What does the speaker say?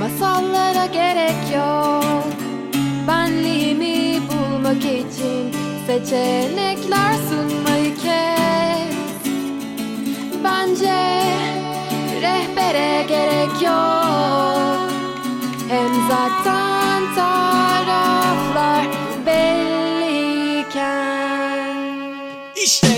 Masallara gerek yok. Benliğimi bulmak için Seçenekler sunmayı kes. Bence rehbere gerek yok. Hem zaten taraflar belliyken. İşte